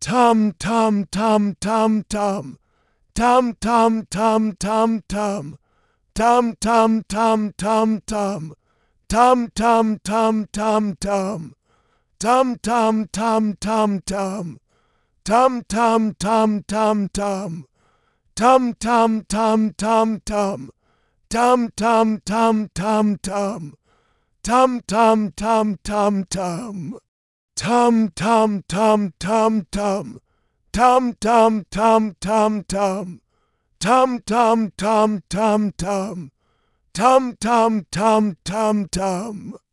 Tum tum tum tum tum. Tum tum tum tum tum. Tum tum tum tum tum. Tum tum tum tum tum. Tum tum tum tum tum. Tum tum tum tum tum. Tum tum tum tum tum. Tum tum tum tum tum. Tum tum tum tum tum. Tum tum tum tum tum. Tum tum tum tum tum. Tum tum tum tum tum. Tum tum tum tum tum.